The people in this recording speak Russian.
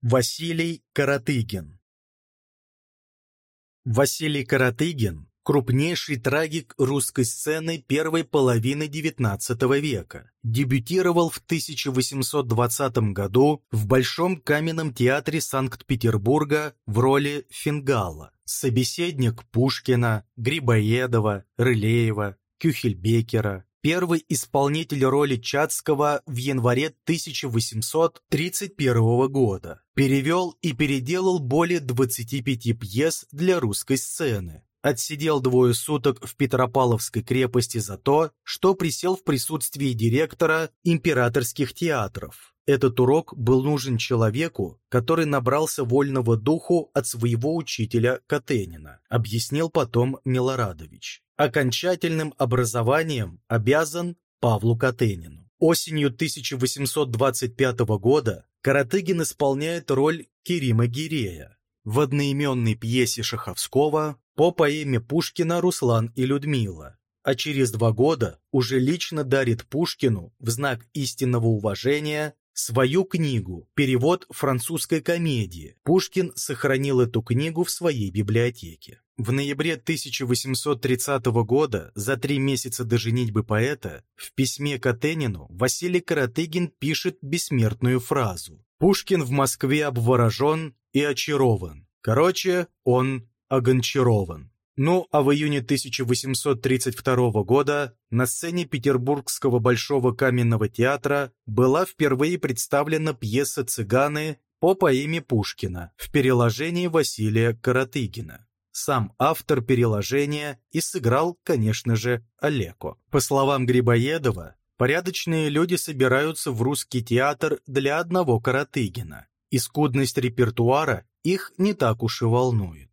Василий Каратыгин Василий Каратыгин – крупнейший трагик русской сцены первой половины XIX века. Дебютировал в 1820 году в Большом каменном театре Санкт-Петербурга в роли Фингала. Собеседник Пушкина, Грибоедова, Рылеева, Кюхельбекера, первый исполнитель роли Чацкого в январе 1831 года. Перевел и переделал более 25 пьес для русской сцены. Отсидел двое суток в Петропавловской крепости за то, что присел в присутствии директора императорских театров. Этот урок был нужен человеку, который набрался вольного духу от своего учителя Катенина, объяснил потом Милорадович. Окончательным образованием обязан Павлу Катенину. Осенью 1825 года Каратыгин исполняет роль Кирима Гирея в одноименной пьесе Шаховского по поэме Пушкина «Руслан и Людмила», а через два года уже лично дарит Пушкину в знак истинного уважения свою книгу «Перевод французской комедии». Пушкин сохранил эту книгу в своей библиотеке. В ноябре 1830 года, за три месяца до женитьбы поэта, в письме Катенину Василий Каратыгин пишет бессмертную фразу «Пушкин в Москве обворожен и очарован. Короче, он огончарован». Ну, а в июне 1832 года на сцене Петербургского Большого каменного театра была впервые представлена пьеса «Цыганы» по поэме Пушкина в переложении Василия Каратыгина. Сам автор переложения и сыграл, конечно же, Олеко. По словам Грибоедова, порядочные люди собираются в русский театр для одного Каратыгина, и скудность репертуара их не так уж и волнует.